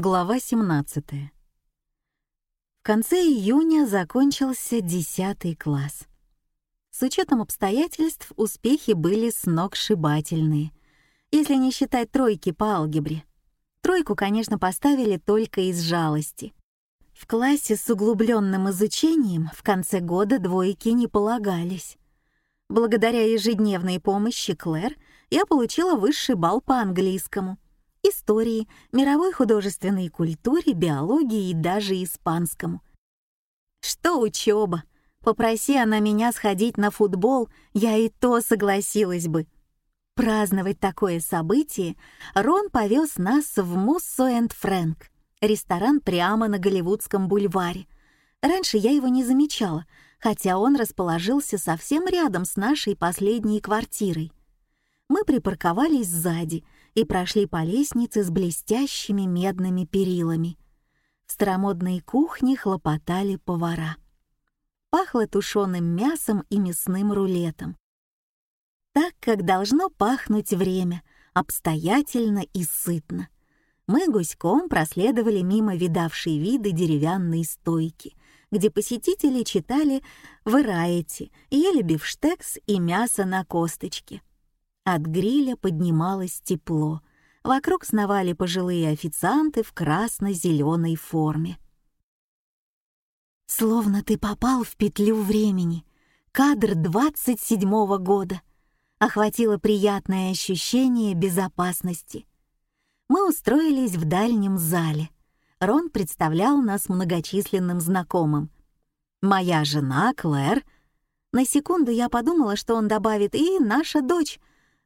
Глава 17. В конце июня закончился 10 класс. С учетом обстоятельств успехи были сногсшибательные, если не считать тройки по алгебре. Тройку, конечно, поставили только из жалости. В классе с углубленным изучением в конце года двойки не полагались. Благодаря ежедневной помощи Клэр я получила высший балл по английскому — истории, мировой художественной культуре, биологии и даже испанскому. Что учеба? Попроси она меня сходить на футбол, я и то согласилась бы. Праздновать такое событие Рон повез нас в Муссо энд Фрэнк, ресторан прямо на Голливудском бульваре. Раньше я его не замечала, хотя он расположился совсем рядом с нашей последней квартирой. Мы припарковались сзади — и прошли по лестнице с блестящими медными перилами. В старомодной кухне хлопотали повара. Пахло тушеным мясом и мясным рулетом. Так, как должно пахнуть время, обстоятельно и сытно. Мы гуськом проследовали мимо видавшей виды деревянной стойки, где посетители читали «Варайти», ели бифштекс и мясо на косточке — от гриля поднималось тепло. Вокруг сновали пожилые официанты в красно-зеленой форме. Словно ты попал в петлю времени. Кадр 27-го года. Охватило приятное ощущение безопасности. Мы устроились в дальнем зале. Рон представлял нас многочисленным знакомым. «Моя жена Клэр». На секунду я подумала, что он добавит «и наша дочь»,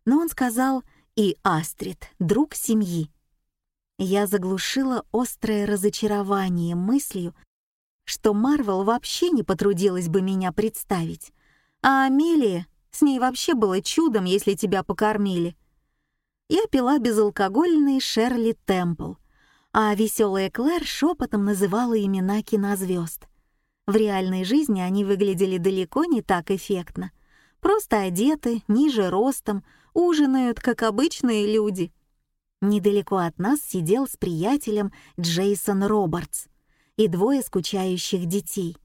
но он сказал «и Астрид, друг семьи». Я заглушила острое разочарование мыслью, что Марвел вообще не потрудилась бы меня представить, а Амелия, с ней вообще было чудом, если тебя покормили. Я пила безалкогольный Шерли Темпл, а веселая Клэр шепотом называла имена кинозвезд. В реальной жизни они выглядели далеко не так эффектно. Просто одеты, ниже ростом, ужинают, как обычные люди. Недалеко от нас сидел с приятелем Джейсон Робертс и двое скучающих детей.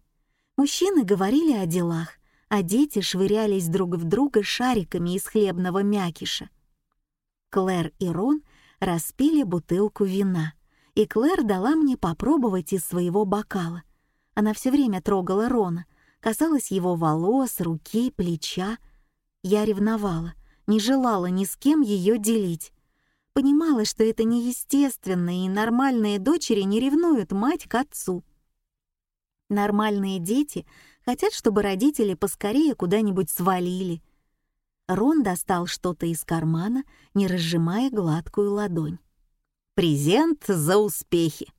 Мужчины говорили о делах, а дети швырялись друг в друга шариками из хлебного мякиша. Клэр и Рон распили бутылку вина, и Клэр дала мне попробовать из своего бокала. Она все время трогала Рона, касалась его волос, руки, плеча. Я ревновала — не желала ни с кем ее делить. Понимала, что это неестественно, и нормальные дочери не ревнуют мать к отцу. Нормальные дети хотят, чтобы родители поскорее куда-нибудь свалили. Рон достал что-то из кармана, не разжимая гладкую ладонь. «Презент за успехи!»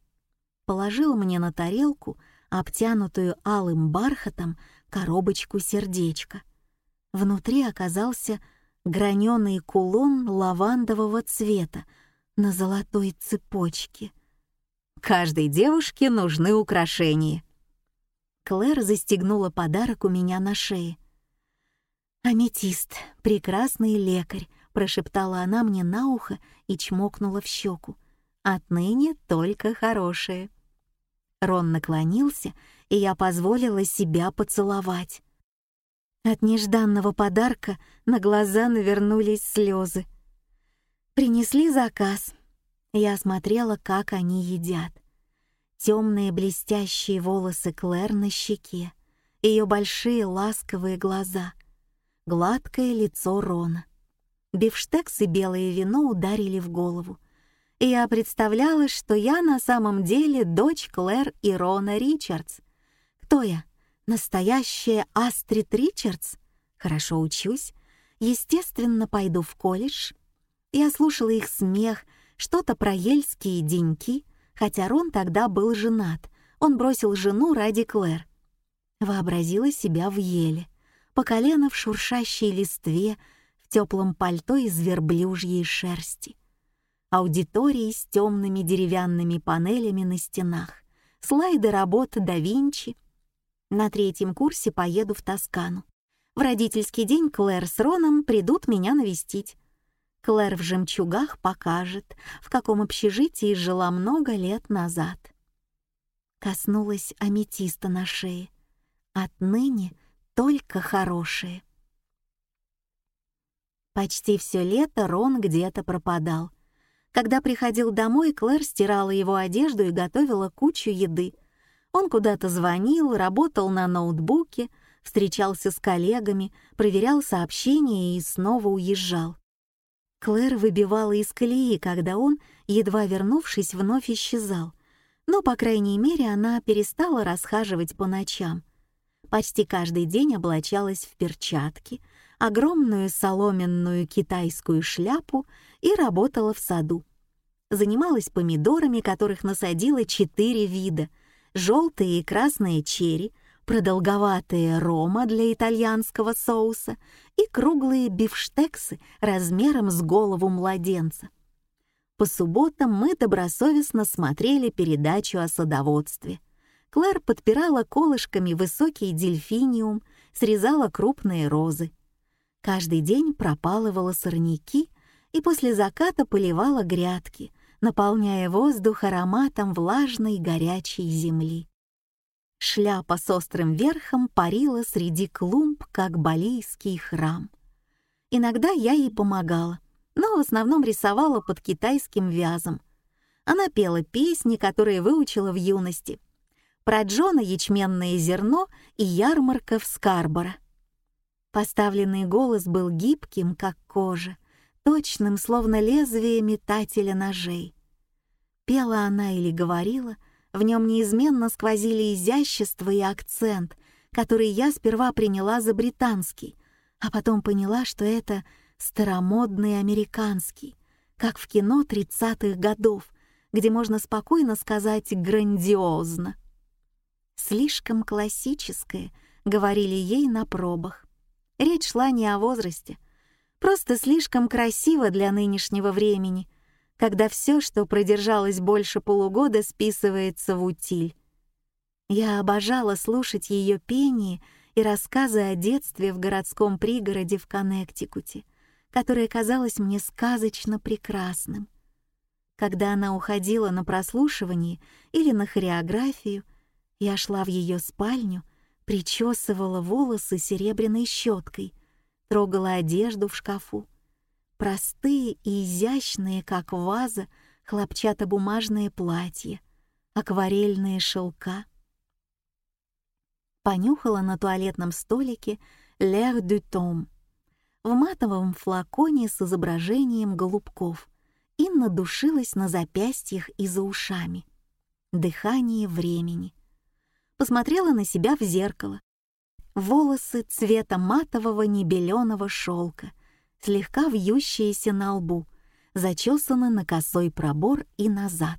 Положил мне на тарелку, обтянутую алым бархатом, коробочку сердечка. Внутри оказался граненый кулон лавандового цвета на золотой цепочке. Каждой девушке нужны украшения. Клэр застегнула подарок у меня на шее. «Аметист, прекрасный лекарь», — прошептала она мне на ухо и чмокнула в щеку. «Отныне только хорошее». Рон наклонился, и я позволила себя поцеловать. От нежданного подарка на глаза навернулись слезы. Принесли заказ. Я смотрела, как они едят. Темные блестящие волосы Клэр на щеке, ее большие ласковые глаза, гладкое лицо Рона. Бифштекс и белое вино ударили в голову. И я представляла, что я на самом деле дочь Клэр и Рона Ричардс. Кто я? Настоящая Астрид Ричардс? Хорошо учусь. Естественно, пойду в колледж. Я слушала их смех, что-то про ельские деньки, хотя Рон тогда был женат. Он бросил жену ради Клэр. Вообразила себя в еле, по колено в шуршащей листве, в теплом пальто из верблюжьей шерсти. Аудитории с темными деревянными панелями на стенах, слайды работ да Винчи — на третьем курсе поеду в Тоскану. В родительский день Клэр с Роном придут меня навестить. Клэр в жемчугах покажет, в каком общежитии жила много лет назад. Коснулась аметиста на шее. Отныне только хорошие. Почти все лето Рон где-то пропадал. Когда приходил домой, Клэр стирала его одежду и готовила кучу еды. Он куда-то звонил, работал на ноутбуке, встречался с коллегами, проверял сообщения и снова уезжал. Клэр выбивала из колеи, когда он, едва вернувшись, вновь исчезал. Но, по крайней мере, она перестала расхаживать по ночам. Почти каждый день облачалась в перчатки, огромную соломенную китайскую шляпу и работала в саду. Занималась помидорами, которых насадила четыре вида — желтые и красные черри, продолговатые рома для итальянского соуса и круглые бифштексы размером с голову младенца. По субботам мы добросовестно смотрели передачу о садоводстве. Клэр подпирала колышками высокий дельфиниум, срезала крупные розы. Каждый день пропалывала сорняки и после заката поливала грядки, наполняя воздух ароматом влажной горячей земли. Шляпа с острым верхом парила среди клумб, как балийский храм. Иногда я ей помогала, но в основном рисовала под китайским вязом. Она пела песни, которые выучила в юности. Про Джона ячменное зерно и ярмарка в Скарборо. Поставленный голос был гибким, как кожа, точным, словно лезвие метателя ножей. Пела она или говорила, в нем неизменно сквозили изящество и акцент, который я сперва приняла за британский, а потом поняла, что это старомодный американский, как в кино 30-х годов, где можно спокойно сказать «грандиозно». «Слишком классическое», — говорили ей на пробах. Речь шла не о возрасте. Просто слишком красиво для нынешнего времени, когда все, что продержалось больше полугода, списывается в утиль. Я обожала слушать ее пение и рассказы о детстве в городском пригороде в Коннектикуте, которое казалось мне сказочно прекрасным. Когда она уходила на прослушивание или на хореографию, я шла в ее спальню — причесывала волосы серебряной щеткой, трогала одежду в шкафу. Простые и изящные, как ваза, хлопчатобумажные платья, акварельные шелка. Понюхала на туалетном столике «L'air du temps» в матовом флаконе с изображением голубков и надушилась на запястьях и за ушами. Дыхание времени посмотрела на себя в зеркало. Волосы цвета матового небеленого шелка, слегка вьющиеся на лбу, зачесаны на косой пробор и назад.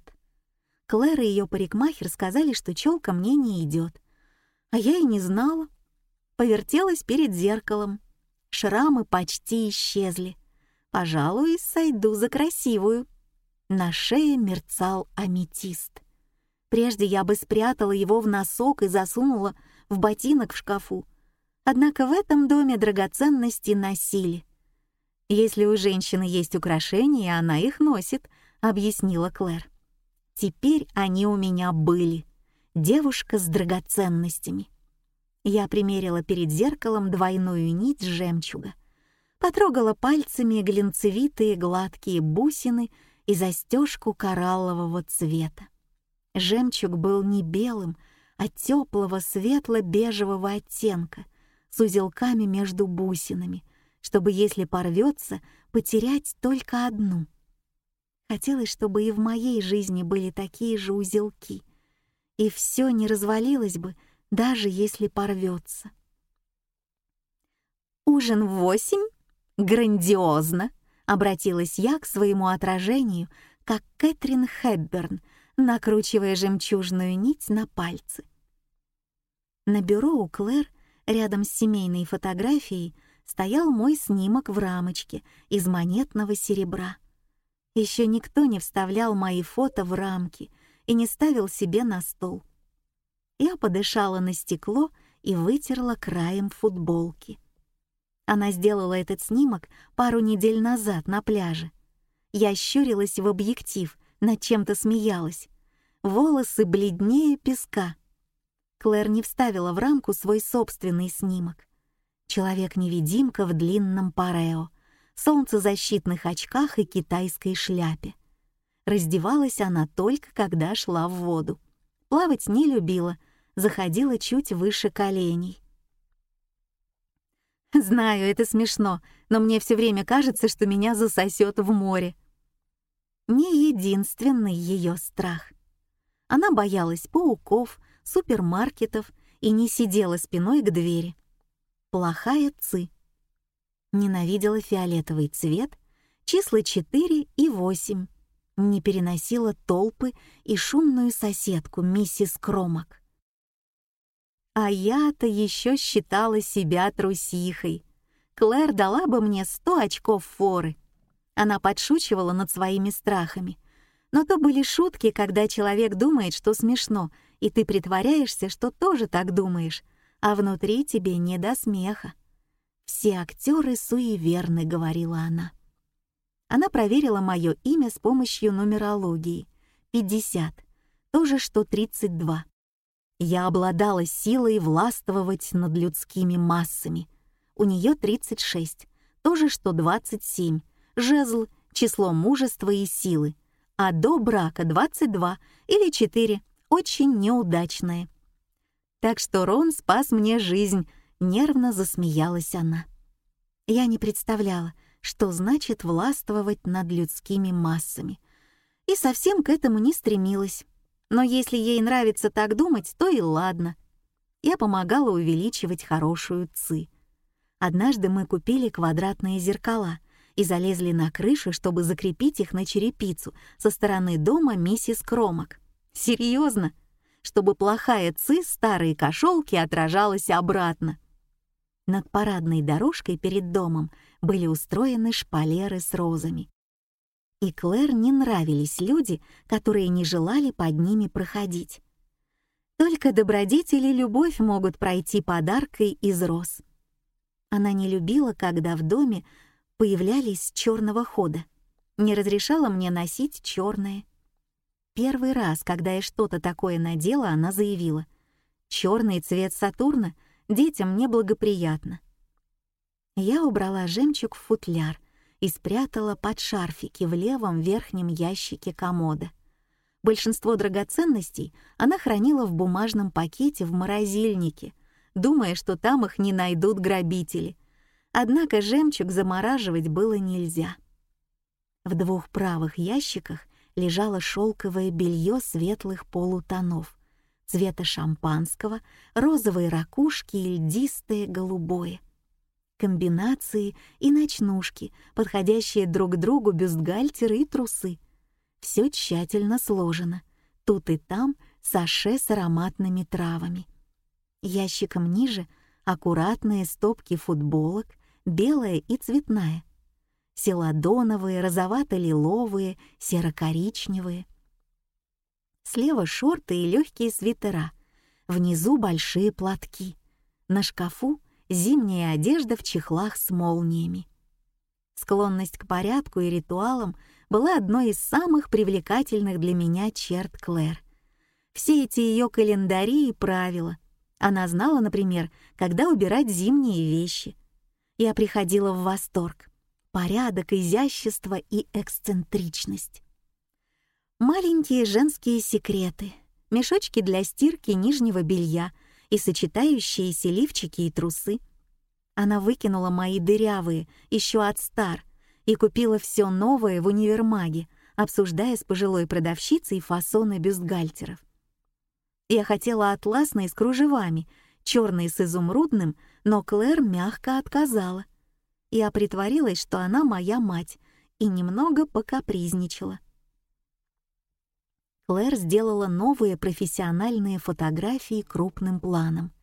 Клэр и ее парикмахер сказали, что челка мне не идет. А я и не знала. Повертелась перед зеркалом. Шрамы почти исчезли. Пожалуй, сойду за красивую. На шее мерцал аметист. Прежде я бы спрятала его в носок и засунула в ботинок в шкафу. Однако в этом доме драгоценности носили. «Если у женщины есть украшения, она их носит», — объяснила Клэр. «Теперь они у меня были. Девушка с драгоценностями». Я примерила перед зеркалом двойную нить жемчуга, потрогала пальцами глинцевитые гладкие бусины и застежку кораллового цвета. Жемчуг был не белым, а теплого светло-бежевого оттенка, с узелками между бусинами, чтобы, если порвется, потерять только одну. Хотелось, чтобы и в моей жизни были такие же узелки, и все не развалилось бы, даже если порвется. «Ужин в восемь? Грандиозно!» — обратилась я к своему отражению, как Кэтрин Хэбберн — накручивая жемчужную нить на пальцы. На бюро у Клэр, рядом с семейной фотографией, стоял мой снимок в рамочке из монетного серебра. Еще никто не вставлял мои фото в рамки и не ставил себе на стол. Я подышала на стекло и вытерла краем футболки. Она сделала этот снимок пару недель назад на пляже. Я щурилась в объектив, над чем-то смеялась. Волосы бледнее песка. Клэр не вставила в рамку свой собственный снимок. Человек-невидимка в длинном парео, солнцезащитных очках и китайской шляпе. Раздевалась она только когда шла в воду. Плавать не любила, заходила чуть выше коленей. Знаю, это смешно, но мне все время кажется, что меня засосет в море. Не единственный ее страх. Она боялась пауков, супермаркетов и не сидела спиной к двери. Плохая ци. Ненавидела фиолетовый цвет, числа 4 и 8. Не переносила толпы и шумную соседку миссис Кромак. А я-то еще считала себя трусихой. Клэр дала бы мне сто очков форы. Она подшучивала над своими страхами. Но то были шутки, когда человек думает, что смешно, и ты притворяешься, что тоже так думаешь, а внутри тебе не до смеха. «Все актеры суеверны», — говорила она. Она проверила мое имя с помощью нумерологии. 50. То же, что 32. Я обладала силой властвовать над людскими массами. У нее 36, то же что 27, жезл, число мужества и силы, а до брака 22 или 4, очень неудачное. Так что Рон спас мне жизнь, нервно засмеялась она. Я не представляла, что значит властвовать над людскими массами, и совсем к этому не стремилась. Но если ей нравится так думать, то и ладно. Я помогала увеличивать хорошую ци. Однажды мы купили квадратные зеркала и залезли на крышу, чтобы закрепить их на черепицу со стороны дома миссис Кромок. Серьезно? Чтобы плохая ци старой кошелки отражалась обратно. Над парадной дорожкой перед домом были устроены шпалеры с розами и Клэр не нравились люди, которые не желали под ними проходить. Только добродетели любовь могут пройти подаркой из роз. Она не любила, когда в доме появлялись черного хода. Не разрешала мне носить черное. Первый раз, когда я что-то такое надела, она заявила: "Черный цвет Сатурна детям неблагоприятно". Я убрала жемчуг в футляр и спрятала под шарфики в левом верхнем ящике комода. Большинство драгоценностей она хранила в бумажном пакете в морозильнике, думая, что там их не найдут грабители. Однако жемчуг замораживать было нельзя. В двух правых ящиках лежало шелковое белье светлых полутонов, цвета шампанского, розовые ракушки и льдистое голубое комбинации и ночнушки, подходящие друг другу бюстгальтеры и трусы. Все тщательно сложено. Тут и там саше с ароматными травами. Ящиком ниже аккуратные стопки футболок, белая и цветная. Селадоновые, розовато-лиловые, серо-коричневые. Слева шорты и легкие свитера. Внизу большие платки. На шкафу зимняя одежда в чехлах с молниями. Склонность к порядку и ритуалам была одной из самых привлекательных для меня черт Клэр. Все эти ее календари и правила. Она знала, например, когда убирать зимние вещи. Я приходила в восторг. Порядок, изящество и эксцентричность. Маленькие женские секреты, мешочки для стирки нижнего белья — и сочетающиеся лифчики и трусы. Она выкинула мои дырявые, еще от стар, и купила все новое в универмаге, обсуждая с пожилой продавщицей фасоны бюстгальтеров. Я хотела атласные с кружевами, черные с изумрудным, но Клэр мягко отказала. Я притворилась, что она моя мать, и немного покапризничала. Клэр сделала новые профессиональные фотографии крупным планом.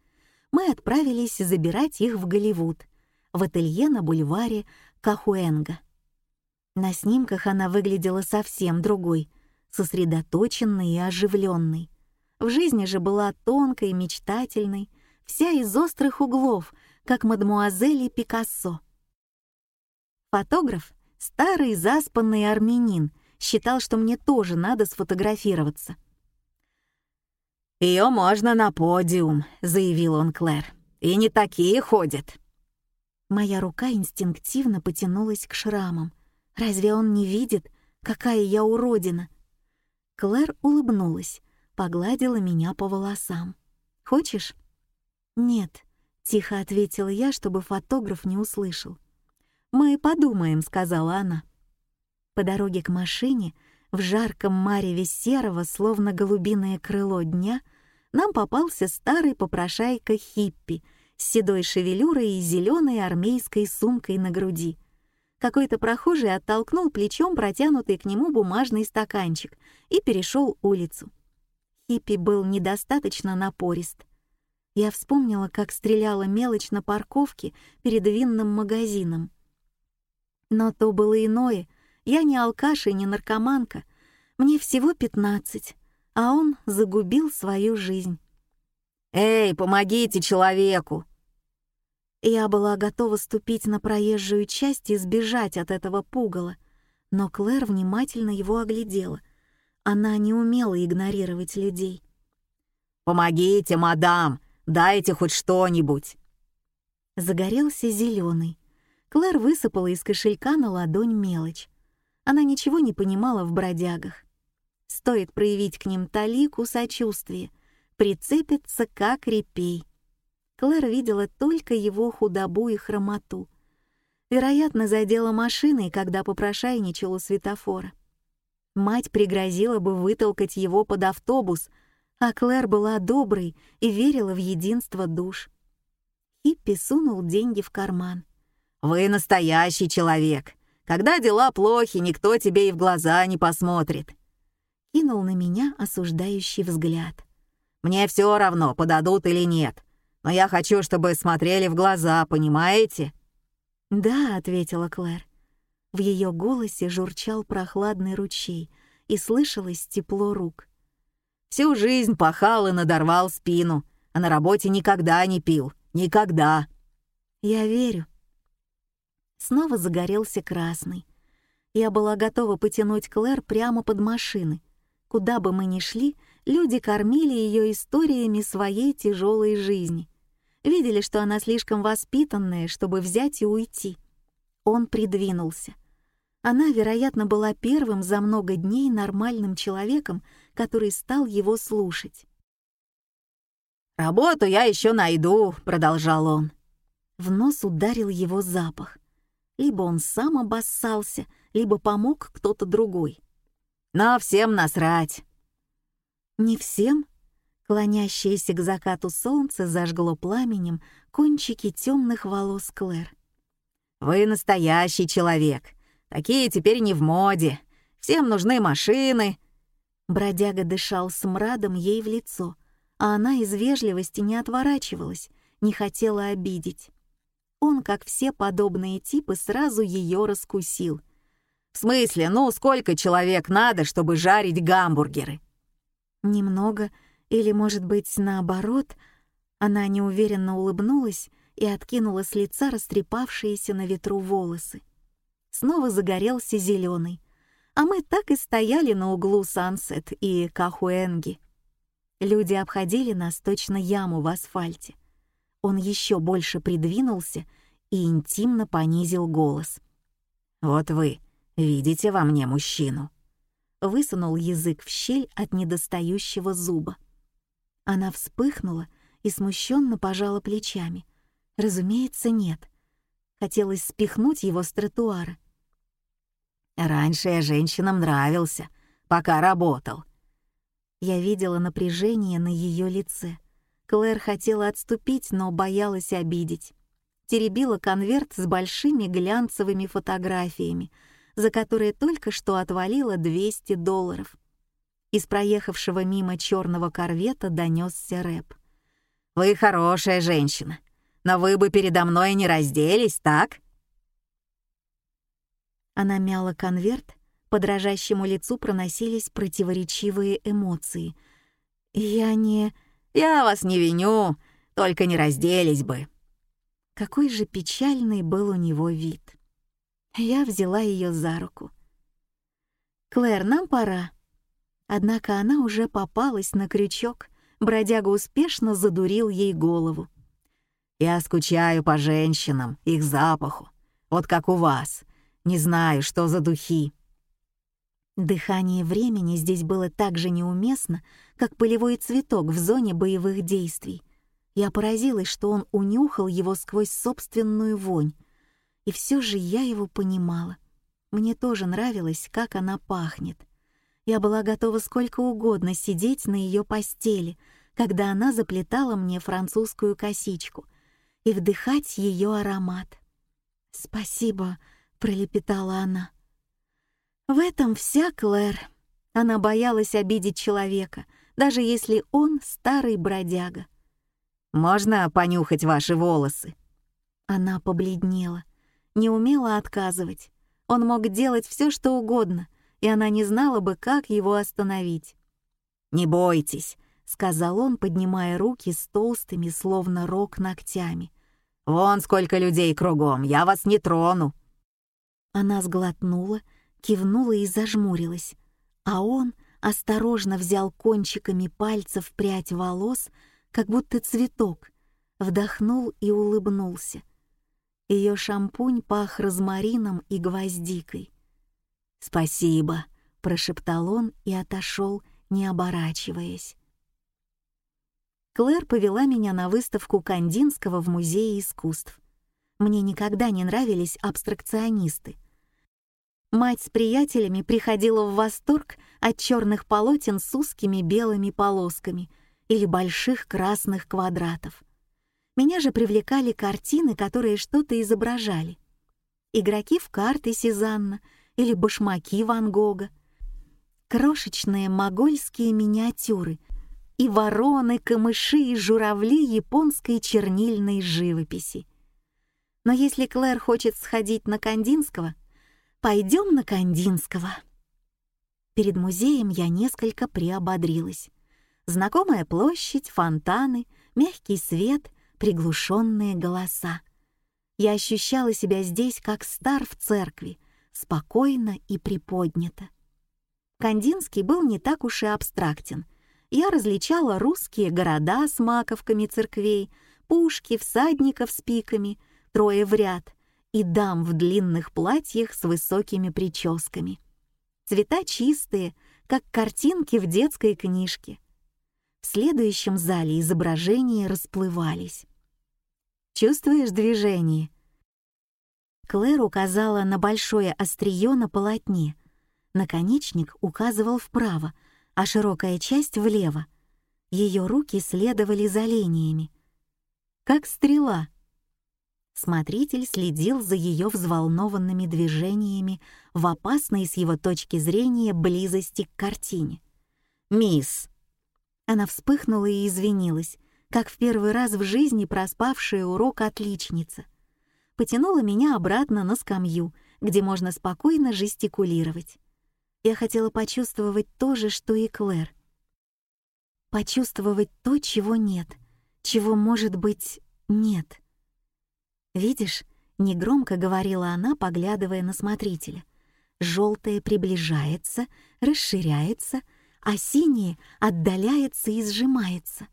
Мы отправились забирать их в Голливуд, в ателье на бульваре Кахуэнга. На снимках она выглядела совсем другой, сосредоточенной и оживленной. В жизни же была тонкой, мечтательной, вся из острых углов, как мадмуазели Пикассо. Фотограф, старый заспанный армянин, считал, что мне тоже надо сфотографироваться. «Ее можно на подиум», — заявил он Клэр. «И не такие ходят». Моя рука инстинктивно потянулась к шрамам. Разве он не видит, какая я уродина? Клэр улыбнулась, погладила меня по волосам. «Хочешь?» «Нет», — тихо ответила я, чтобы фотограф не услышал. «Мы подумаем», — сказала она. По дороге к машине, в жарком мареве серого, словно голубиное крыло дня, нам попался старый попрошайка хиппи с седой шевелюрой и зеленой армейской сумкой на груди. Какой-то прохожий оттолкнул плечом протянутый к нему бумажный стаканчик и перешел улицу. Хиппи был недостаточно напорист. Я вспомнила, как стреляла мелочь на парковке перед винным магазином. Но то было иное. Я не алкаш и не наркоманка. Мне всего пятнадцать, а он загубил свою жизнь. «Эй, помогите человеку!» Я была готова ступить на проезжую часть и сбежать от этого пугала, но Клэр внимательно его оглядела. Она не умела игнорировать людей. «Помогите, мадам! Дайте хоть что-нибудь!» Загорелся зеленый. Клэр высыпала из кошелька на ладонь мелочь. Она ничего не понимала в бродягах. Стоит проявить к ним талику сочувствия, прицепиться как репей. Клэр видела только его худобу и хромоту. Вероятно, задела машиной, когда попрошайничал у светофора. Мать пригрозила бы вытолкать его под автобус, а Клэр была доброй и верила в единство душ. Хиппи сунул деньги в карман. «Вы настоящий человек. Когда дела плохи, никто тебе и в глаза не посмотрит». Кинул на меня осуждающий взгляд. «Мне все равно, подадут или нет. Но я хочу, чтобы смотрели в глаза, понимаете?» «Да», — ответила Клэр. В ее голосе журчал прохладный ручей, и слышалось тепло рук. «Всю жизнь пахал и надорвал спину, а на работе никогда не пил. Никогда!» «Я верю», снова загорелся красный. Я была готова потянуть Клэр прямо под машины. Куда бы мы ни шли, люди кормили ее историями своей тяжелой жизни. Видели, что она слишком воспитанная, чтобы взять и уйти. Он придвинулся. Она, вероятно, была первым за много дней нормальным человеком, который стал его слушать. «Работу я еще найду», — продолжал он. В нос ударил его запах. Либо он сам обоссался, либо помог кто-то другой. Но всем насрать. Не всем? Клонящееся к закату солнце зажгло пламенем кончики темных волос Клэр. «Вы настоящий человек. Такие теперь не в моде. Всем нужны машины». Бродяга дышал смрадом ей в лицо, а она из вежливости не отворачивалась, не хотела обидеть. Он, как все подобные типы, сразу ее раскусил. «В смысле, ну сколько человек надо, чтобы жарить гамбургеры?» «Немного, или, может быть, наоборот?» Она неуверенно улыбнулась и откинула с лица растрепавшиеся на ветру волосы. Снова загорелся зеленый, а мы так и стояли на углу Сансет и Кахуэнги. Люди обходили нас точно яму в асфальте — он еще больше придвинулся и интимно понизил голос. «Вот вы видите во мне мужчину?» Высунул язык в щель от недостающего зуба. Она вспыхнула и смущенно пожала плечами. Разумеется, нет. Хотелось спихнуть его с тротуара. «Раньше я женщинам нравился, пока работал». Я видела напряжение на ее лице — Клэр хотела отступить, но боялась обидеть. Теребила конверт с большими глянцевыми фотографиями, за которые только что отвалила 200 долларов. Из проехавшего мимо черного корвета донесся рэп. «Вы хорошая женщина, но вы бы передо мной не разделись, так?» Она мяла конверт, по дрожащему лицу проносились противоречивые эмоции. «Я не...» Я вас не виню, только не разделись бы». Какой же печальный был у него вид. Я взяла ее за руку. «Клэр, нам пора». Однако она уже попалась на крючок, бродяга успешно задурил ей голову. «Я скучаю по женщинам, их запаху, вот как у вас. Не знаю, что за духи». Дыхание времени здесь было так же неуместно, как полевой цветок в зоне боевых действий. Я поразилась, что он унюхал его сквозь собственную вонь. И все же я его понимала. Мне тоже нравилось, как она пахнет. Я была готова сколько угодно сидеть на ее постели, когда она заплетала мне французскую косичку, и вдыхать ее аромат. «Спасибо», — пролепетала она. В этом вся Клэр. Она боялась обидеть человека, даже если он старый бродяга. «Можно понюхать ваши волосы?» Она побледнела, не умела отказывать. Он мог делать все, что угодно, и она не знала бы, как его остановить. «Не бойтесь», — сказал он, поднимая руки с толстыми, словно рог, ногтями. «Вон сколько людей кругом, я вас не трону». Она сглотнула кивнула и зажмурилась, а он осторожно взял кончиками пальцев прядь волос, как будто цветок, вдохнул и улыбнулся. Ее шампунь пах розмарином и гвоздикой. «Спасибо», — прошептал он и отошел, не оборачиваясь. Клэр повела меня на выставку Кандинского в Музее искусств. Мне никогда не нравились абстракционисты — Мать с приятелями приходила в восторг от черных полотен с узкими белыми полосками или больших красных квадратов. Меня же привлекали картины, которые что-то изображали. Игроки в карты Сезанна или башмаки Ван Гога. Крошечные могольские миниатюры и вороны, камыши и журавли японской чернильной живописи. Но если Клэр хочет сходить на Кандинского — Пойдем на Кандинского. Перед музеем я несколько приободрилась. Знакомая площадь, фонтаны, мягкий свет, приглушенные голоса. Я ощущала себя здесь как стар в церкви, спокойно и приподнято. Кандинский был не так уж и абстрактен. Я различала русские города с маковками церквей, пушки, всадников с пиками, трое в ряд, и дам в длинных платьях с высокими прическами. Цвета чистые, как картинки в детской книжке. В следующем зале изображения расплывались. «Чувствуешь движение?» Клэр указала на большое острие на полотне. Наконечник указывал вправо, а широкая часть — влево. Ее руки следовали за линиями. «Как стрела», Смотритель следил за ее взволнованными движениями в опасной с его точки зрения близости к картине. «Мисс!» Она вспыхнула и извинилась, как в первый раз в жизни проспавшая урок отличница. Потянула меня обратно на скамью, где можно спокойно жестикулировать. Я хотела почувствовать то же, что и Клэр. Почувствовать то, чего нет, чего, может быть, нет — «Видишь?» — негромко говорила она, поглядывая на смотрителя. «Желтое приближается, расширяется, а синее отдаляется и сжимается.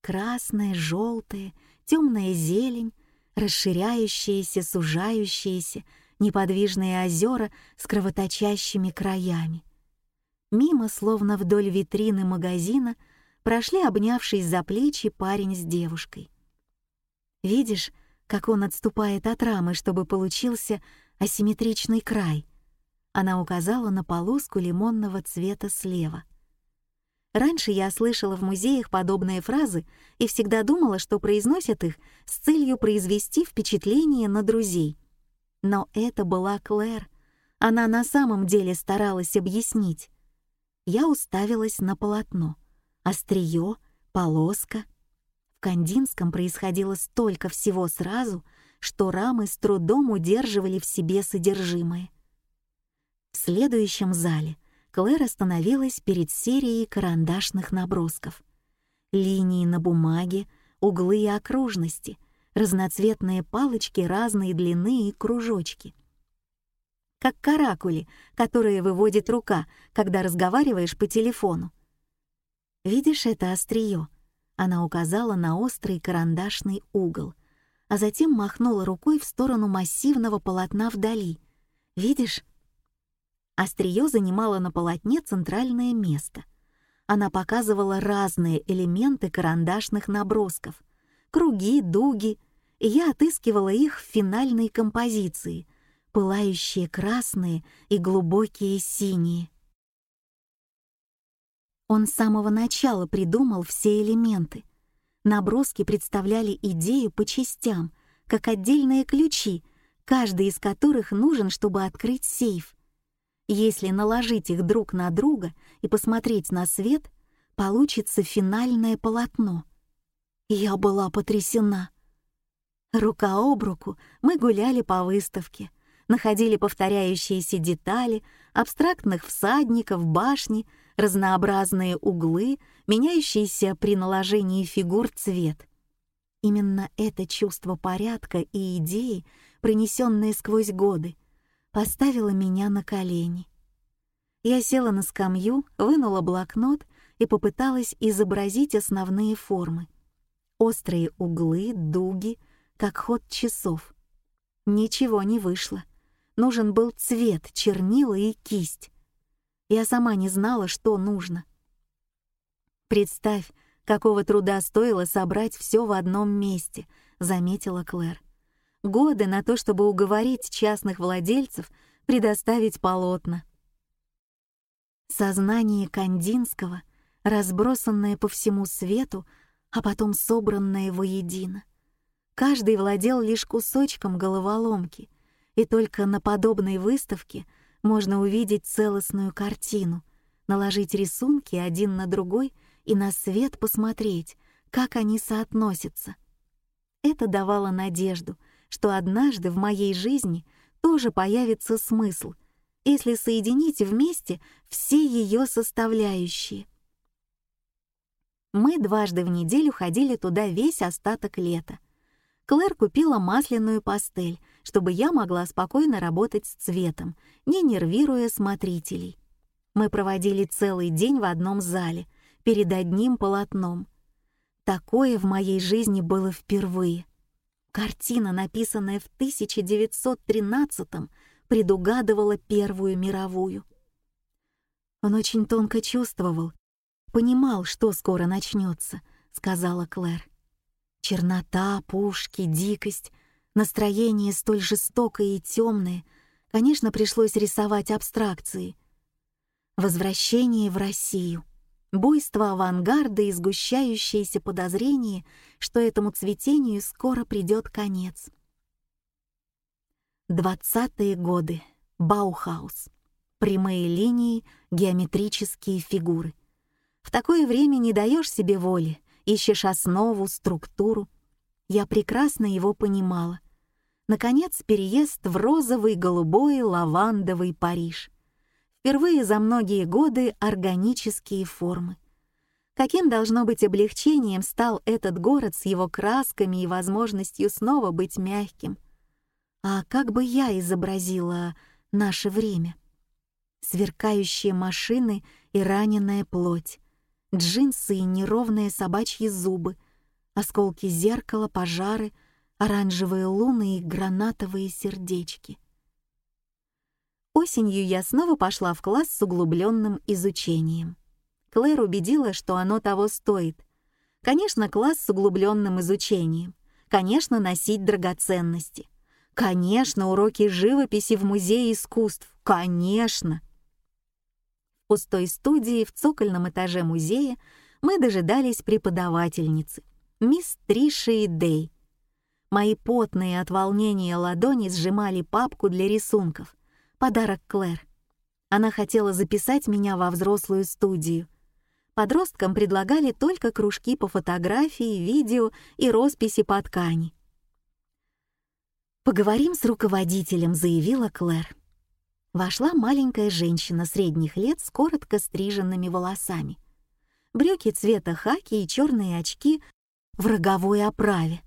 Красное, желтое, темная зелень, расширяющиеся, сужающиеся, неподвижные озера с кровоточащими краями. Мимо, словно вдоль витрины магазина, прошли, обнявшись за плечи, парень с девушкой. «Видишь, как он отступает от рамы, чтобы получился асимметричный край. Она указала на полоску лимонного цвета слева. Раньше я слышала в музеях подобные фразы и всегда думала, что произносят их с целью произвести впечатление на друзей. Но это была Клэр. Она на самом деле старалась объяснить. Я уставилась на полотно. Острие, полоска — в Кандинском происходило столько всего сразу, что рамы с трудом удерживали в себе содержимое. В следующем зале Клэр остановилась перед серией карандашных набросков. Линии на бумаге, углы и окружности, разноцветные палочки разной длины и кружочки. Как каракули, которые выводит рука, когда разговариваешь по телефону. «Видишь это острие?» Она указала на острый карандашный угол, а затем махнула рукой в сторону массивного полотна вдали. «Видишь?» Острие занимало на полотне центральное место. Она показывала разные элементы карандашных набросков — круги, дуги, и я отыскивала их в финальной композиции, пылающие красные и глубокие синие. Он с самого начала придумал все элементы. Наброски представляли идею по частям, как отдельные ключи, каждый из которых нужен, чтобы открыть сейф. Если наложить их друг на друга и посмотреть на свет, получится финальное полотно. Я была потрясена. Рука об руку мы гуляли по выставке, находили повторяющиеся детали, абстрактных всадников, башни, разнообразные углы, меняющиеся при наложении фигур цвет. Именно это чувство порядка и идеи, принесенные сквозь годы, поставила меня на колени. Я села на скамью, вынула блокнот и попыталась изобразить основные формы. Острые углы, дуги, как ход часов. Ничего не вышло. Нужен был цвет, чернила и кисть. Я сама не знала, что нужно. «Представь, какого труда стоило собрать все в одном месте», — заметила Клэр годы на то, чтобы уговорить частных владельцев предоставить полотна. Сознание Кандинского, разбросанное по всему свету, а потом собранное воедино. Каждый владел лишь кусочком головоломки, и только на подобной выставке можно увидеть целостную картину, наложить рисунки один на другой и на свет посмотреть, как они соотносятся. Это давало надежду — что однажды в моей жизни тоже появится смысл, если соединить вместе все ее составляющие. Мы дважды в неделю ходили туда весь остаток лета. Клэр купила масляную пастель, чтобы я могла спокойно работать с цветом, не нервируя смотрителей. Мы проводили целый день в одном зале, перед одним полотном. Такое в моей жизни было впервые. Картина, написанная в 1913-м, предугадывала Первую мировую. Он очень тонко чувствовал, понимал, что скоро начнется, сказала Клэр. Чернота, пушки, дикость, настроение столь жестокое и темное, конечно, пришлось рисовать абстракции. Возвращение в Россию — буйство авангарда и сгущающееся подозрение, что этому цветению скоро придет конец. Двадцатые годы. Баухаус. Прямые линии, геометрические фигуры. В такое время не даешь себе воли, ищешь основу, структуру. Я прекрасно его понимала. Наконец, переезд в розовый, голубой, лавандовый Париж — Впервые за многие годы органические формы. Каким должно быть облегчением стал этот город с его красками и возможностью снова быть мягким. А как бы я изобразила наше время? Сверкающие машины и раненая плоть, джинсы и неровные собачьи зубы, осколки зеркала, пожары, оранжевые луны и гранатовые сердечки — Осенью я снова пошла в класс с углубленным изучением. Клэр убедила, что оно того стоит. Конечно, класс с углубленным изучением. Конечно, носить драгоценности. Конечно, уроки живописи в Музее искусств. Конечно. В пустой студии в цокольном этаже музея мы дожидались преподавательницы, мисс Триши Дэй. Мои потные от волнения ладони сжимали папку для рисунков, Подарок Клэр. Она хотела записать меня во взрослую студию. Подросткам предлагали только кружки по фотографии, видео и росписи по ткани. «Поговорим с руководителем», — заявила Клэр. Вошла маленькая женщина средних лет с коротко стриженными волосами. Брюки цвета хаки и черные очки в роговой оправе.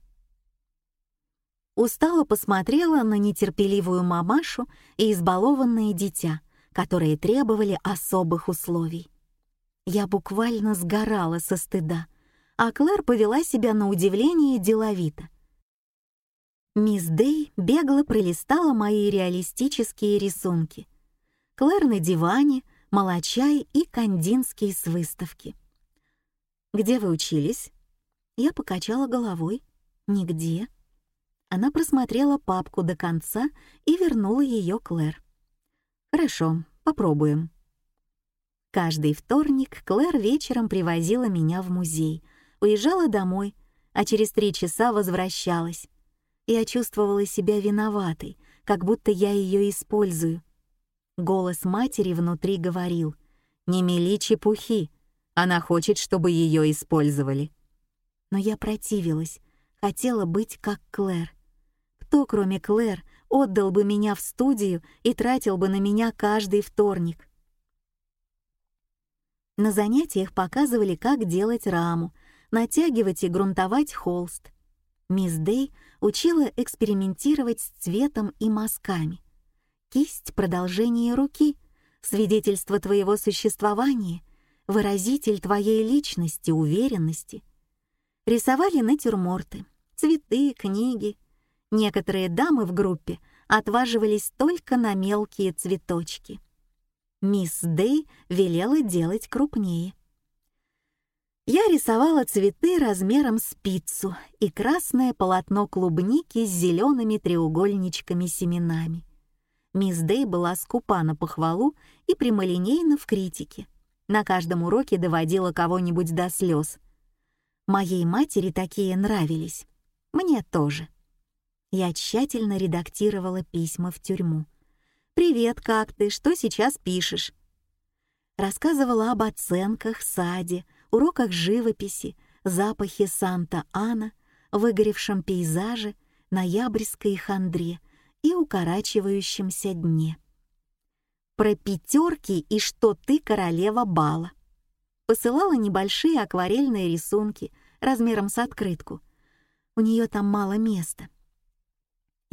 Устало посмотрела на нетерпеливую мамашу и избалованное дитя, которые требовали особых условий. Я буквально сгорала со стыда, а Клэр повела себя на удивление деловито. Мисс Дэй бегло пролистала мои реалистические рисунки. Клэр на диване, молочай и кандинский с выставки. «Где вы учились?» Я покачала головой. «Нигде». Она просмотрела папку до конца и вернула ее Клэр. «Хорошо, попробуем». Каждый вторник Клэр вечером привозила меня в музей, уезжала домой, а через три часа возвращалась. Я чувствовала себя виноватой, как будто я ее использую. Голос матери внутри говорил «Не мели чепухи, она хочет, чтобы ее использовали». Но я противилась, хотела быть как Клэр. Кто, кроме Клэр, отдал бы меня в студию и тратил бы на меня каждый вторник? На занятиях показывали, как делать раму, натягивать и грунтовать холст. Мисс Дэй учила экспериментировать с цветом и мазками. Кисть — продолжение руки, свидетельство твоего существования, выразитель твоей личности, уверенности. Рисовали натюрморты, цветы, книги, Некоторые дамы в группе отваживались только на мелкие цветочки. Мисс Дэй велела делать крупнее. Я рисовала цветы размером с пиццу и красное полотно клубники с зелеными треугольничками семенами. Мисс Дэй была скупа на похвалу и прямолинейна в критике. На каждом уроке доводила кого-нибудь до слез. Моей матери такие нравились. Мне тоже. Я тщательно редактировала письма в тюрьму. «Привет, как ты? Что сейчас пишешь?» Рассказывала об оценках, саде, уроках живописи, запахе Санта-Ана, выгоревшем пейзаже, ноябрьской хандре и укорачивающемся дне. Про пятерки и что ты королева бала. Посылала небольшие акварельные рисунки размером с открытку. У нее там мало места —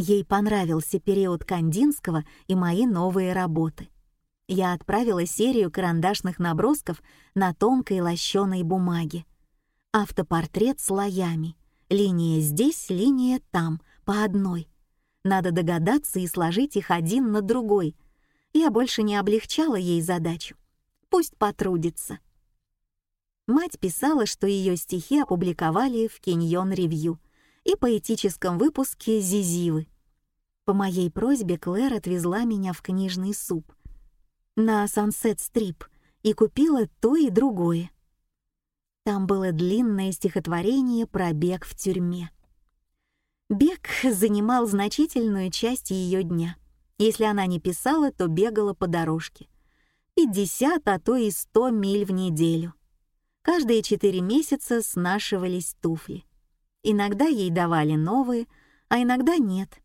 Ей понравился период Кандинского и мои новые работы. Я отправила серию карандашных набросков на тонкой лощеной бумаге. Автопортрет слоями. Линия здесь, линия там, по одной. Надо догадаться и сложить их один на другой. Я больше не облегчала ей задачу. Пусть потрудится. Мать писала, что ее стихи опубликовали в Киньон Ревью — и поэтическом выпуске «Зизивы». По моей просьбе Клэр отвезла меня в книжный суп на Сансет-стрип и купила то и другое. Там было длинное стихотворение про бег в тюрьме. Бег занимал значительную часть ее дня. Если она не писала, то бегала по дорожке. 50, а то и 100 миль в неделю. Каждые четыре месяца снашивались туфли. Иногда ей давали новые, а иногда нет.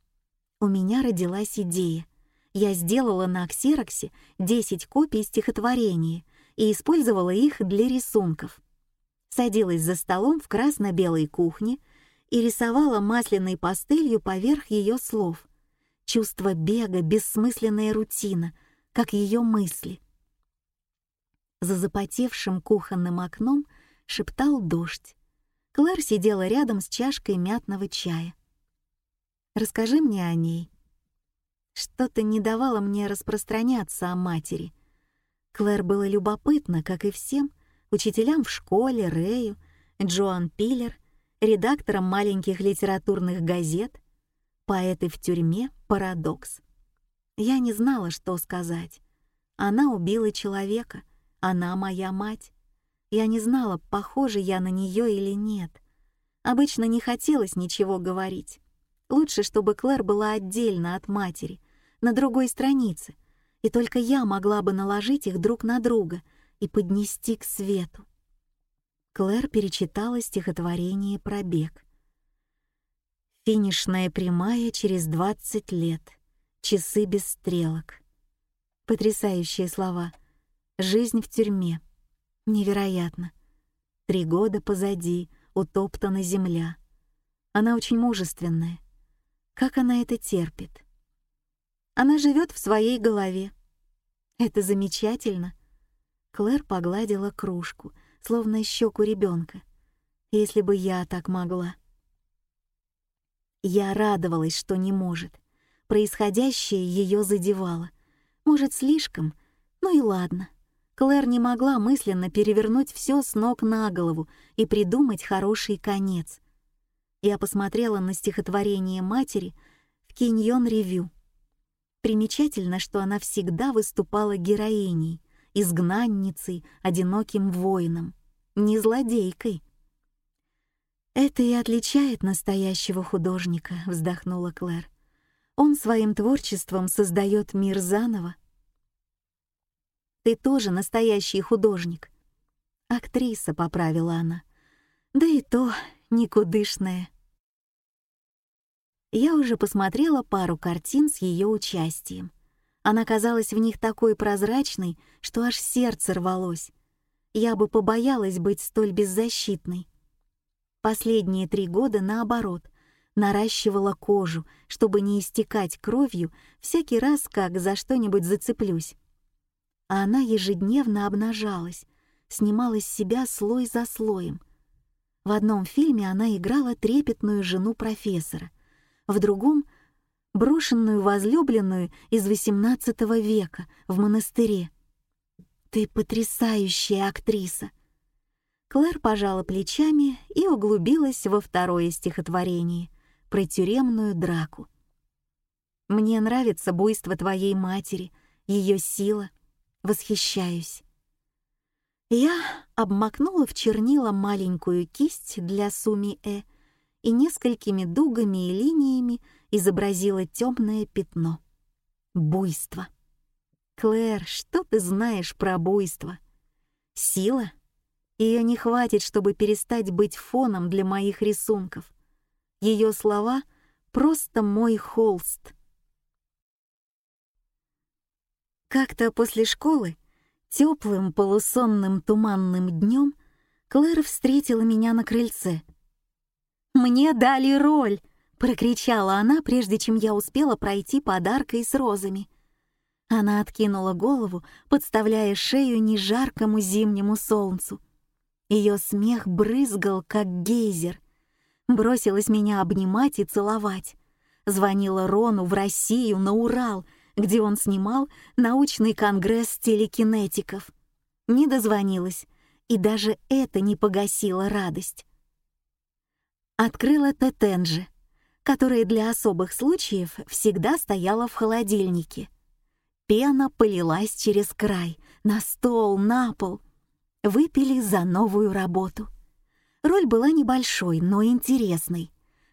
У меня родилась идея. Я сделала на ксероксе 10 копий стихотворения и использовала их для рисунков. Садилась за столом в красно-белой кухне и рисовала масляной пастелью поверх ее слов. Чувство бега, бессмысленная рутина, как ее мысли. За запотевшим кухонным окном шептал дождь. Клэр сидела рядом с чашкой мятного чая. «Расскажи мне о ней». Что-то не давало мне распространяться о матери. Клэр было любопытно, как и всем, учителям в школе, Рэю, Джоан Пиллер, редакторам маленьких литературных газет, поэты в тюрьме — парадокс. Я не знала, что сказать. Она убила человека, она моя мать. Я не знала, похожа я на нее или нет. Обычно не хотелось ничего говорить. Лучше, чтобы Клэр была отдельно от матери, на другой странице, и только я могла бы наложить их друг на друга и поднести к свету. Клэр перечитала стихотворение про бег. Финишная прямая через 20 лет. Часы без стрелок. Потрясающие слова. Жизнь в тюрьме. Невероятно. Три года позади, утоптана земля. Она очень мужественная. Как она это терпит? Она живет в своей голове. Это замечательно. Клэр погладила кружку, словно щеку ребенка. Если бы я так могла. Я радовалась, что не может. Происходящее ее задевало. Может, слишком? Ну и ладно. Клэр не могла мысленно перевернуть все с ног на голову и придумать хороший конец. Я посмотрела на стихотворение матери в Киньон-ревью. Примечательно, что она всегда выступала героиней, изгнанницей, одиноким воином, не злодейкой. «Это и отличает настоящего художника», — вздохнула Клэр. «Он своим творчеством создает мир заново». «Ты тоже настоящий художник». «Актриса», — поправила она. «Да и то никудышная». Я уже посмотрела пару картин с ее участием. Она казалась в них такой прозрачной, что аж сердце рвалось. Я бы побоялась быть столь беззащитной. Последние три года, наоборот, наращивала кожу, чтобы не истекать кровью всякий раз, как за что-нибудь зацеплюсь. А она ежедневно обнажалась, снимала с себя слой за слоем. В одном фильме она играла трепетную жену профессора, в другом — брошенную возлюбленную из XVIII века в монастыре. «Ты потрясающая актриса!» Клэр пожала плечами и углубилась во второе стихотворение про тюремную драку. «Мне нравится буйство твоей матери, ее сила. Восхищаюсь». Я обмакнула в чернила маленькую кисть для суми-э и несколькими дугами и линиями изобразила темное пятно. Буйство. Клэр, что ты знаешь про буйство? Сила — ее не хватит, чтобы перестать быть фоном для моих рисунков. Ее слова — просто мой холст. Как-то после школы, теплым полусонным туманным днем, Клэр встретила меня на крыльце. «Мне дали роль!» — прокричала она, прежде чем я успела пройти подаркой с розами. Она откинула голову, подставляя шею нежаркому зимнему солнцу. Ее смех брызгал, как гейзер. Бросилась меня обнимать и целовать. Звонила Рону в Россию на Урал, где он снимал научный конгресс телекинетиков. Не дозвонилась, и даже это не погасило радость. Открыла Тетенджи, которая для особых случаев всегда стояла в холодильнике. Пена полилась через край, на стол, на пол — выпили за новую работу. Роль была небольшой, но интересной.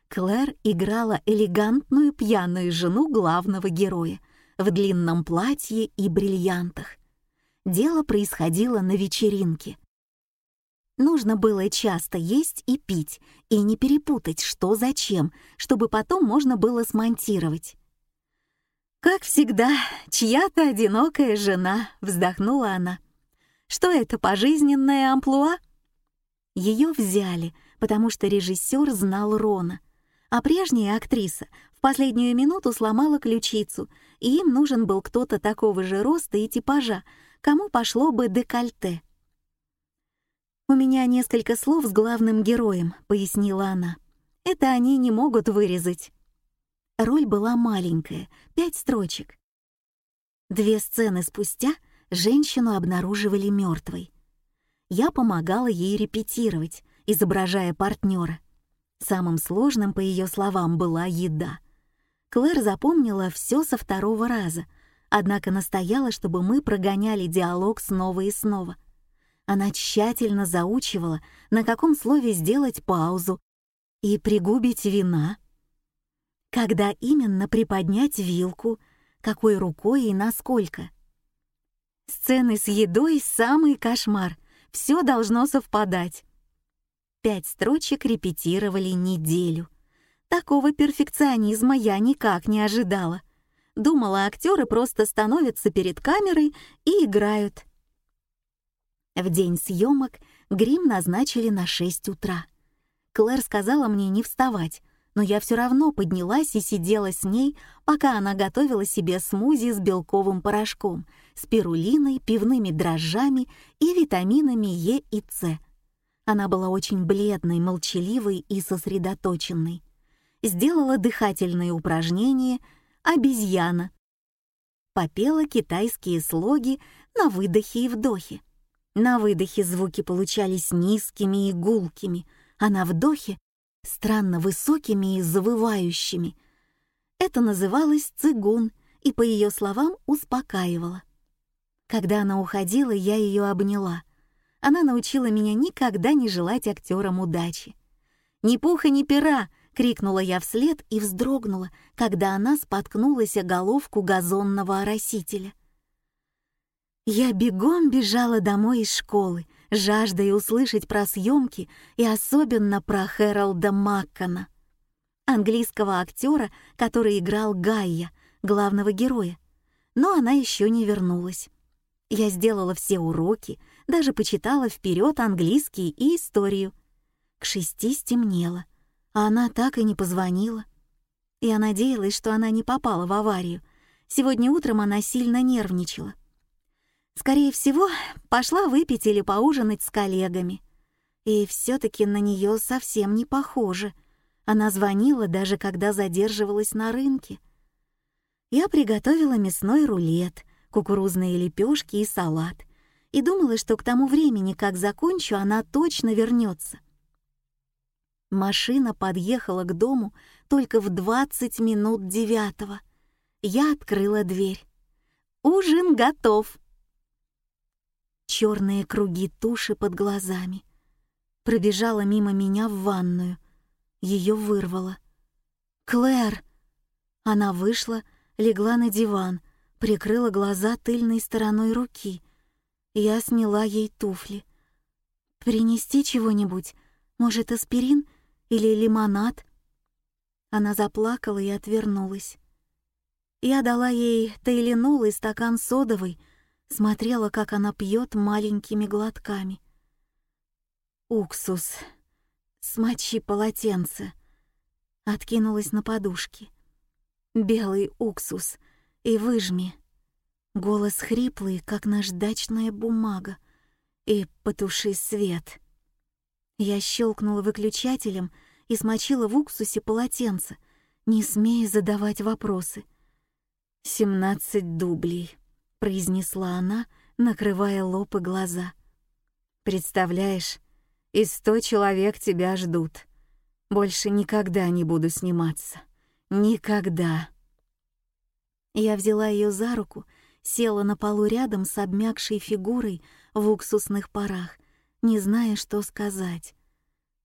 Клэр играла элегантную пьяную жену главного героя в длинном платье и бриллиантах. Дело происходило на вечеринке. Нужно было часто есть и пить, и не перепутать, что зачем, чтобы потом можно было смонтировать. «Как всегда, чья-то одинокая жена», — вздохнула она. Что это, пожизненная амплуа? Ее взяли, потому что режиссер знал Рона, а прежняя актриса в последнюю минуту сломала ключицу, и им нужен был кто-то такого же роста и типажа, кому пошло бы декольте. «У меня несколько слов с главным героем», — пояснила она. «Это они не могут вырезать». Роль была маленькая, пять строчек. Две сцены спустя — женщину обнаруживали мертвой. Я помогала ей репетировать, изображая партнера. Самым сложным, по ее словам, была еда. Клэр запомнила все со второго раза, однако настояла, чтобы мы прогоняли диалог снова и снова. Она тщательно заучивала, на каком слове сделать паузу и пригубить вина. Когда именно приподнять вилку, какой рукой и насколько — Сцены с едой — самый кошмар. Все должно совпадать. Пять строчек репетировали неделю. Такого перфекционизма я никак не ожидала. Думала, актеры просто становятся перед камерой и играют. В день съемок грим назначили на 6 утра. Клэр сказала мне не вставать, но я все равно поднялась и сидела с ней, пока она готовила себе смузи с белковым порошком, спирулиной, пивными дрожжами и витаминами Е и С. Она была очень бледной, молчаливой и сосредоточенной. Сделала дыхательные упражнения «Обезьяна». Попела китайские слоги на выдохе и вдохе. На выдохе звуки получались низкими и гулкими, а на вдохе — странно высокими и завывающими. Это называлось цигун и, по ее словам, успокаивало. Когда она уходила, я ее обняла. Она научила меня никогда не желать актерам удачи. «Ни пуха, ни пера!» — крикнула я вслед и вздрогнула, когда она споткнулась о головку газонного оросителя. Я бегом бежала домой из школы, жаждая услышать про съемки и особенно про Хэролда Маккана, английского актера, который играл Гайя, главного героя. Но она еще не вернулась. Я сделала все уроки, даже почитала вперед английский и историю. К шести стемнело, а она так и не позвонила. Я надеялась, что она не попала в аварию. Сегодня утром она сильно нервничала. Скорее всего, пошла выпить или поужинать с коллегами. И все-таки на нее совсем не похоже. Она звонила даже когда задерживалась на рынке. Я приготовила мясной рулет, кукурузные лепешки и салат. И думала, что к тому времени, как закончу, она точно вернется. Машина подъехала к дому только в 20 минут девятого. Я открыла дверь. «Ужин готов!» черные круги туши под глазами. Пробежала мимо меня в ванную. Ее вырвало. «Клэр!» Она вышла, легла на диван, прикрыла глаза тыльной стороной руки. Я сняла ей туфли. «Принести чего-нибудь? Может, аспирин или лимонад?» Она заплакала и отвернулась. Я дала ей тайленол и стакан содовой, смотрела, как она пьет маленькими глотками. Уксус. Смочи полотенце. Откинулась на подушки. Белый уксус. И выжми. Голос хриплый, как наждачная бумага. И потуши свет. Я щелкнула выключателем и смочила в уксусе полотенце, не смея задавать вопросы. «Семнадцать дублей», произнесла она, накрывая лоб и глаза. «Представляешь, и сто человек тебя ждут. Больше никогда не буду сниматься. Никогда!» Я взяла ее за руку, села на полу рядом с обмякшей фигурой в уксусных парах, не зная, что сказать.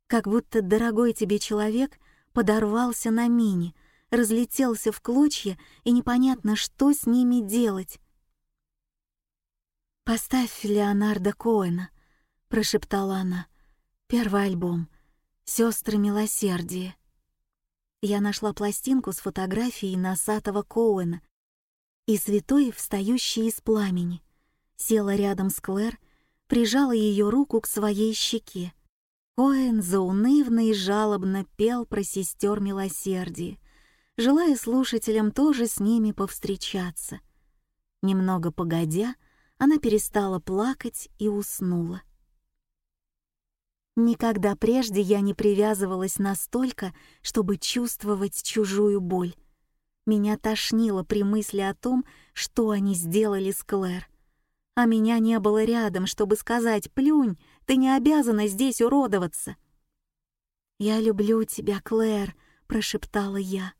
Как будто дорогой тебе человек подорвался на мине, разлетелся в клочья, и непонятно, что с ними делать. «Поставь Леонарда Коэна», — прошептала она. «Первый альбом. Сестры милосердия». Я нашла пластинку с фотографией носатого Коэна и святой, встающей из пламени. Села рядом с Клэр, прижала ее руку к своей щеке. Коэн заунывно и жалобно пел про сестер милосердия, желая слушателям тоже с ними повстречаться. Немного погодя, она перестала плакать и уснула. Никогда прежде я не привязывалась настолько, чтобы чувствовать чужую боль. Меня тошнило при мысли о том, что они сделали с Клэр. А меня не было рядом, чтобы сказать «Плюнь, ты не обязана здесь уродоваться». «Я люблю тебя, Клэр», — прошептала я.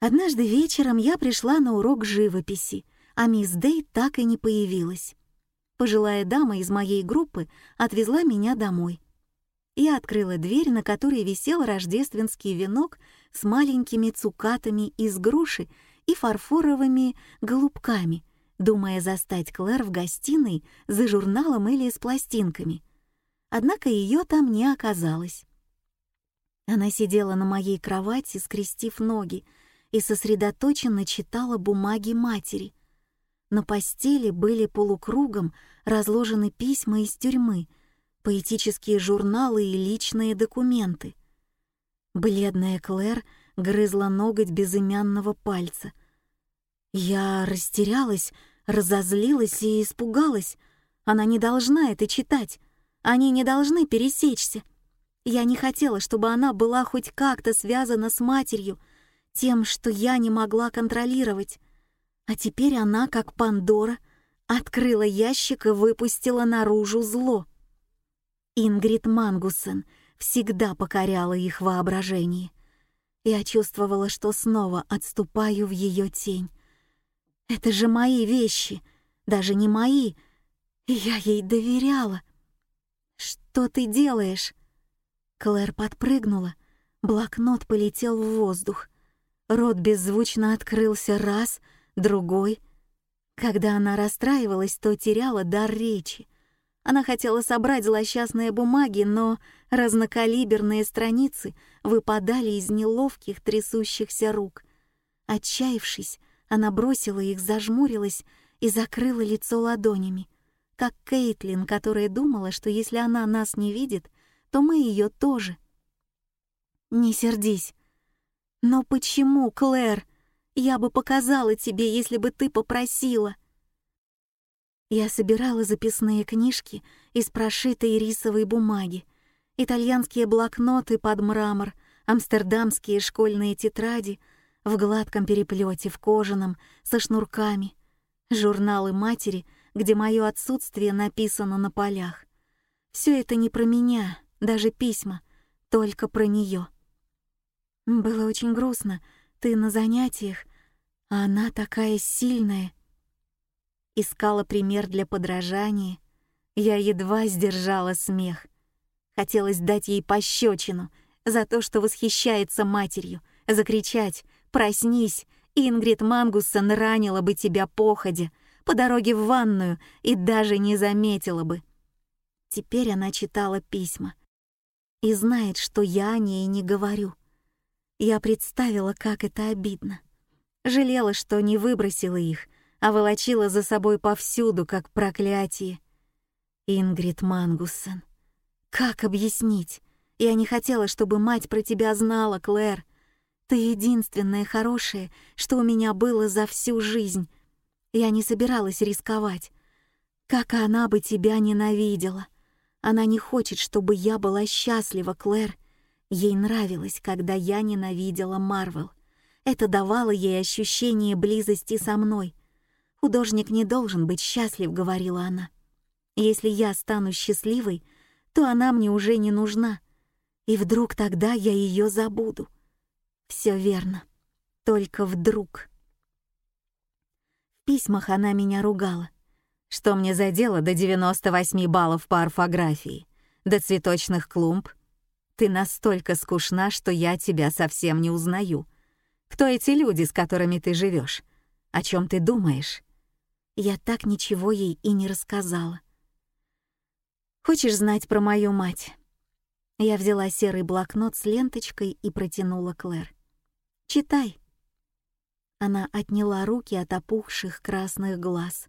Однажды вечером я пришла на урок живописи — а мисс Дэй так и не появилась. Пожилая дама из моей группы отвезла меня домой. Я открыла дверь, на которой висел рождественский венок с маленькими цукатами из груши и фарфоровыми голубками, думая застать Клэр в гостиной за журналом или с пластинками. Однако ее там не оказалось. Она сидела на моей кровати, скрестив ноги, и сосредоточенно читала бумаги матери. На постели были полукругом разложены письма из тюрьмы, поэтические журналы и личные документы. Бледная Клэр грызла ноготь безымянного пальца. Я растерялась, разозлилась и испугалась. Она не должна это читать. Они не должны пересечься. Я не хотела, чтобы она была хоть как-то связана с матерью, тем, что я не могла контролировать. А теперь она, как Пандора, открыла ящик и выпустила наружу зло. Ингрид Мангуссен всегда покоряла их воображение. Я чувствовала, что снова отступаю в ее тень. Это же мои вещи, даже не мои. Я ей доверяла. Что ты делаешь? Клэр подпрыгнула. Блокнот полетел в воздух. Рот беззвучно открылся раз, другой. Когда она расстраивалась, то теряла дар речи. Она хотела собрать злосчастные бумаги, но разнокалиберные страницы выпадали из неловких трясущихся рук. Отчаявшись, она бросила их, зажмурилась и закрыла лицо ладонями, как Кейтлин, которая думала, что если она нас не видит, то мы ее тоже. Не сердись. Но почему, Клэр? Я бы показала тебе, если бы ты попросила. Я собирала записные книжки из прошитой рисовой бумаги, итальянские блокноты под мрамор, амстердамские школьные тетради в гладком переплете в кожаном со шнурками, журналы матери, где мое отсутствие написано на полях. Все это не про меня, даже письма, только про нее. Было очень грустно, ты на занятиях, а она такая сильная искала пример для подражания, я едва сдержала смех. Хотелось дать ей пощечину за то, что восхищается матерью, закричать «Проснись! Ингрид Мангуссон ранила бы тебя походя, по дороге в ванную и даже не заметила бы». Теперь она читала письма и знает, что я о ней не говорю. Я представила, как это обидно. Жалела, что не выбросила их, а волочила за собой повсюду, как проклятие. Ингрид Мангуссен. Как объяснить? Я не хотела, чтобы мать про тебя знала, Клэр. Ты единственное хорошее, что у меня было за всю жизнь. Я не собиралась рисковать. Как она бы тебя ненавидела. Она не хочет, чтобы я была счастлива, Клэр. Ей нравилось, когда я ненавидела Марвел. Это давало ей ощущение близости со мной — Художник не должен быть счастлив, говорила она. Если я стану счастливой, то она мне уже не нужна. И вдруг тогда я ее забуду. Все верно. Только вдруг. В письмах она меня ругала. Что мне за дело до 98 баллов по орфографии, до цветочных клумб? Ты настолько скучна, что я тебя совсем не узнаю. Кто эти люди, с которыми ты живешь? О чем ты думаешь? Я так ничего ей и не рассказала. «Хочешь знать про мою мать?» Я взяла серый блокнот с ленточкой и протянула Клэр. «Читай». Она отняла руки от опухших красных глаз,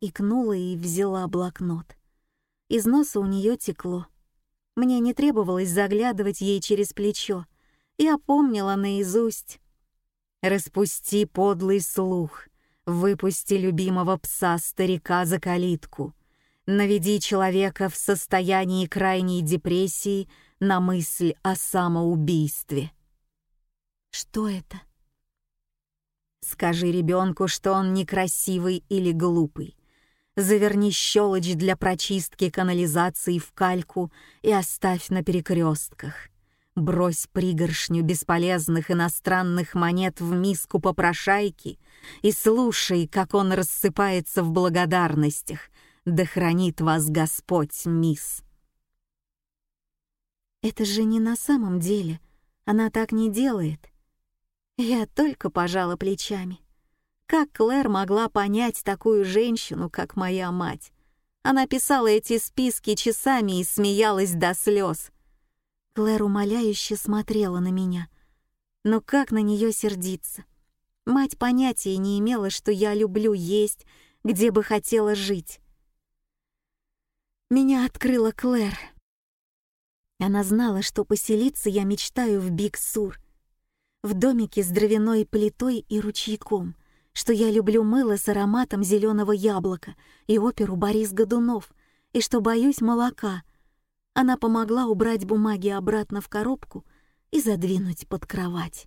икнула и взяла блокнот. Из носа у нее текло. Мне не требовалось заглядывать ей через плечо. Я помнила наизусть. «Распусти подлый слух», Выпусти любимого пса-старика за калитку. Наведи человека в состоянии крайней депрессии на мысль о самоубийстве. Что это? Скажи ребенку, что он некрасивый или глупый. Заверни щелочь для прочистки канализации в кальку и оставь на перекрестках. Брось пригоршню бесполезных иностранных монет в миску попрошайки и слушай, как он рассыпается в благодарностях. Да хранит вас Господь, мисс. Это же не на самом деле. Она так не делает. Я только пожала плечами. Как Клэр могла понять такую женщину, как моя мать? Она писала эти списки часами и смеялась до слез. Клэр умоляюще смотрела на меня. Но как на нее сердиться? Мать понятия не имела, что я люблю есть, где бы хотела жить. Меня открыла Клэр. Она знала, что поселиться я мечтаю в Биг-Сур, в домике с дровяной плитой и ручейком, что я люблю мыло с ароматом зеленого яблока и оперу Борис Годунов, и что боюсь молока. Она помогла убрать бумаги обратно в коробку и задвинуть под кровать.